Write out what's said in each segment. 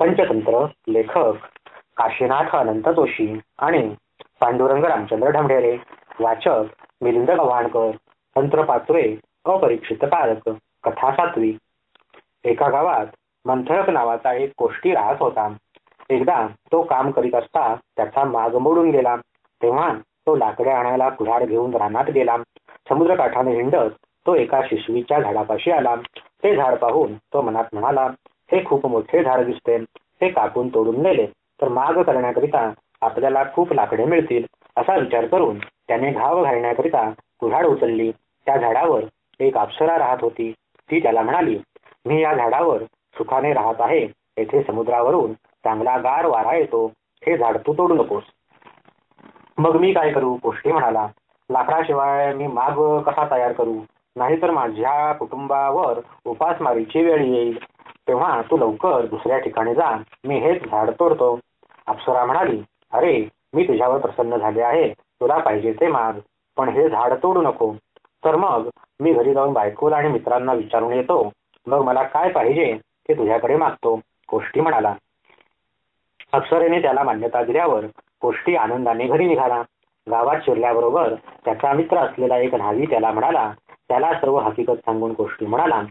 पंचतंत्र लेखक काशीनाथ अनंत जोशी आणि पांडुरंग रामचंद्र ढमढेरे वाचक मिलिंद गव्हाणकर तंत्रपात्रे अपरीक्षित कारक कथा सातवी एका गावात मंथळक नावाचा एक कोष्टी राहत होता. एकदा तो काम करीत असता त्याचा माग मोडून गेला. तेव्हा तो लाकडे आणायला कुऱ्हाड घेऊन रानात गेला. समुद्रकाठाने हिंडत तो एका शिशवीच्या झाडापाशी आला. ते झाड पाहून तो मनात म्हणाला हे खूप मोठे झाड दिसते. हे कापून तोडून नेले तर माग करण्याकरिता आपल्याला खूप लाकडे मिळतील असा विचार करून त्याने घाव घालण्याकरिता कुऱ्हाड उचलली. त्या झाडावर एक अप्सरा राहत होती. ती त्याला म्हणाली मी या झाडावर सुखाने राहत आहे. येथे समुद्रावरून चांगला गार वारा येतो. हे झाड तू तोडू नकोस. मग मी काय करू? गोष्टी म्हणाला. लाकडाशिवाय मी माग कसा तयार करू? नाहीतर माझ्या कुटुंबावर उपासमारीची वेळ येईल. तेव्हा तू लवकर दुसऱ्या ठिकाणी जा. मी हेच झाड तोडतो. अप्सरा म्हणाली अरे मी तुझ्यावर प्रसन्न झाले आहे. तुला पाहिजे ते माग. पण हे झाड तोडू नको. तर मग मी घरी जाऊन बायकोला आणि मित्रांना विचारून येतो. मग मला काय पाहिजे ते तुझ्याकडे मागतो गोष्टी म्हणाला. अप्सरेने त्याला मान्यता दिल्यावर गोष्टी आनंदाने घरी निघाला. गावात शिरल्याबरोबर त्याचा मित्र असलेला एक न्हावी त्याला म्हणाला त्याला सर्व हकीकत सांगून गोष्टी म्हणाला.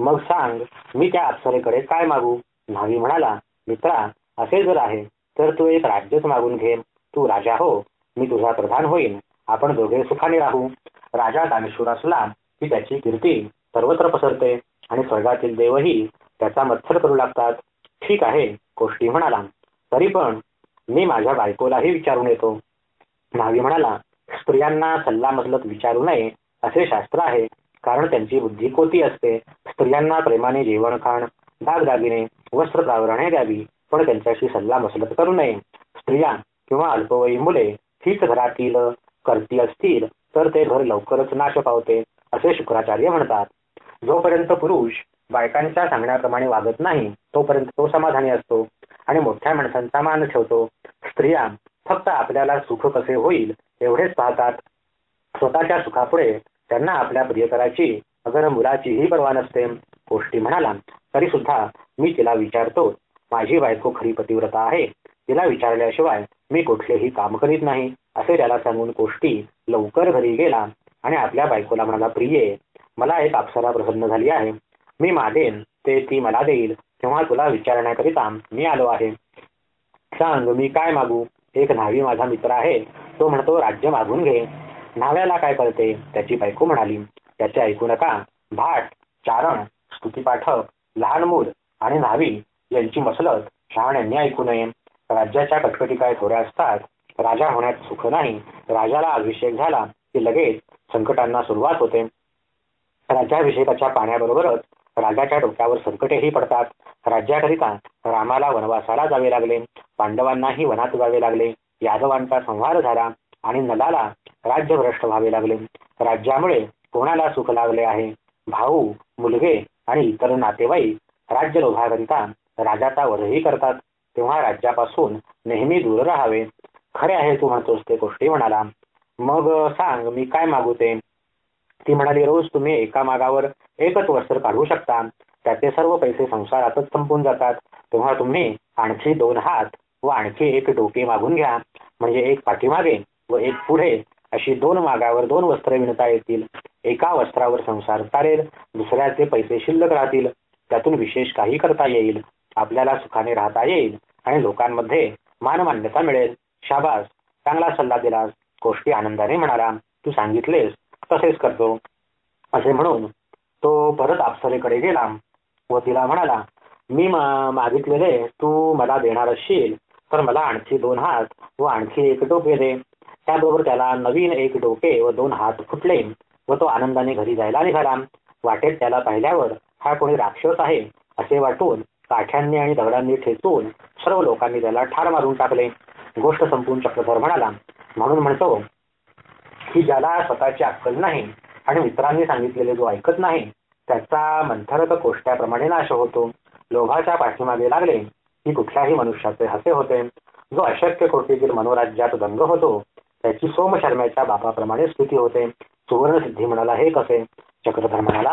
मग सांग मी त्या अप्सरेकडे काय मागू? न्हावी म्हणाला मित्रा असे जर आहे तर तू एक राज्यच मागून घे. तू राजा हो मी तुझा प्रधान होईन. आपण दोघे सुखाने राहू. राजा दानेश्वर असला की त्याची कीर्ती सर्वत्र पसरते आणि स्वर्गातील देवही त्याचा मत्सर करू लागतात. ठीक आहे गोष्टी म्हणाला. तरी पण मी माझ्या बायकोलाही विचारून येतो. न्हावी म्हणाला स्त्रियांना सल्ला मसलत विचारू नये असे शास्त्र आहे. कारण त्यांची बुद्धी कोती असते. स्त्रियांना प्रेमाने जेवण खाण दागदागिने वस्त्र प्रावरणे द्यावी पण त्यांच्याशी सल्ला मसलत करू नये. स्त्रिया किंवा अल्पवयीन मुले हीच घरातील करती असतील तर ते घर लवकरच नाश पावते असे शुक्राचार्य म्हणतात. जोपर्यंत पुरुष बायकांच्या सांगण्याप्रमाणे वागत नाही तोपर्यंत तो समाधानी असतो आणि मोठ्या माणसांचा मान ठेवतो. स्त्रिया फक्त आपल्याला सुख कसे होईल एवढेच पाहतात. स्वतःच्या सुखापुढे त्यांना आपल्या प्रियकराची अगर मुलाचीही पर्वा नसते गोष्टी म्हणाला तरी सुद्धा मी तिला विचारतो माझी बायको खरी पतिव्रता आहे. तिला विचारल्याशिवाय मी कुठलेही काम करीत नाही असे त्याला सांगून गोष्टी लवकर घरी गेला आणि आपल्या बायकोला म्हणाला प्रिये मला एक अप्सरा प्रसन्न झाली आहे. मी मागेन ते ती मला देईल तेव्हा तुला विचारण्याकरिता मी आलो आहे. सांग मी काय मागू? एक न्हावी माझा मित्र आहे तो म्हणतो राज्य मागून घे. न्हाव्याला काय कळते? त्याची बायको म्हणाली त्याचे ऐकू नका. भाट चारण स्तुतीपाठक लहान मूल आणि न्हावी यांची मसलत शहाण्यांनी ऐकू नये. राज्याच्या कटकटी काय थोड्या असतात राजा होण्यात सुख नाही. राजाला अभिषेक झाला की लगेच संकटांना सुरुवात होते. राज्याभिषेकाच्या पाण्याबरोबरच राजाच्या डोक्यावर संकटेही पडतात. राज्याकरिता रामाला वनवासाला जावे लागले. पांडवांनाही वनात जावे लागले. यादवांचा संहार झाला आणि नलाला राज्यभ्रष्ट व्हावे लागले. राज्यामुळे कोणाला सुख लागले आहे? भाऊ मुलगे आणि इतर नातेवाईक राज्य लोभाकरिता राजाचा वधही करतात. तेव्हा राज्यापासून नेहमी दूर राहावे. खरे आहे तू म्हणतोस ते गोष्टी म्हणाला. मग सांग मी काय मागू ते ती म्हणाली रोज तुम्ही एका मागावर एकच वस्त्र काढू शकता. त्याचे सर्व पैसे संसारातच संपून जातात. तेव्हा तुम्ही आणखी दोन हात व आणखी एक डोके मागून घ्या. म्हणजे एक पाठीमागे व एक पुढे. अशी दोन मागावर दोन वस्त्र विणता येतील. एका वस्त्रावर संसार चालेल दुसऱ्याचे पैसे शिल्लक राहतील. त्यातून विशेष काही करता येईल. आपल्याला सुखाने राहता येईल आणि लोकांमध्ये मानमान्यता मिळेल. शाबास. चांगला सल्ला दिलास. गोष्टी आनंदाने म्हणाला. तू सांगितलेस. तसेच करतो. असे म्हणून तो परत अप्सरेकडे गेला व तिला म्हणाला मी मागितलेले तू मला देणार असशील तर मला आणखी दोन हात व आणखी एक डोके दे. त्याबरोबर त्याला नवीन एक डोके व दोन हात फुटले व तो आनंदाने घरी जायला निघाला. वाटेत त्याला पाहिल्यावर हा कोणी राक्षस आहे असे वाटून काठ्यांनी आणि दगडांनी ठेचून सर्व लोकांनी त्याला ठार मारून टाकले. गोष्ट संपून चक्रधर म्हणाला म्हणून म्हणतो की ज्याला स्वतःची अक्कल नाही आणि मित्रांनी सांगितलेले जो ऐकत नाही त्याचा मंथरक कोष्ट्याप्रमाणे नाश होतो. लोभाच्या पाठीमागे लागले की कुठल्याही मनुष्याचे हसे होते. जो अशक्य कृतीतील मनोराज्यात दंग होतो त्याची सोमशर्म्याच्या बापाप्रमाणे स्तुती होते. सुवर्ण सिद्धी म्हणाला हे कसे? चक्रधर म्हणाला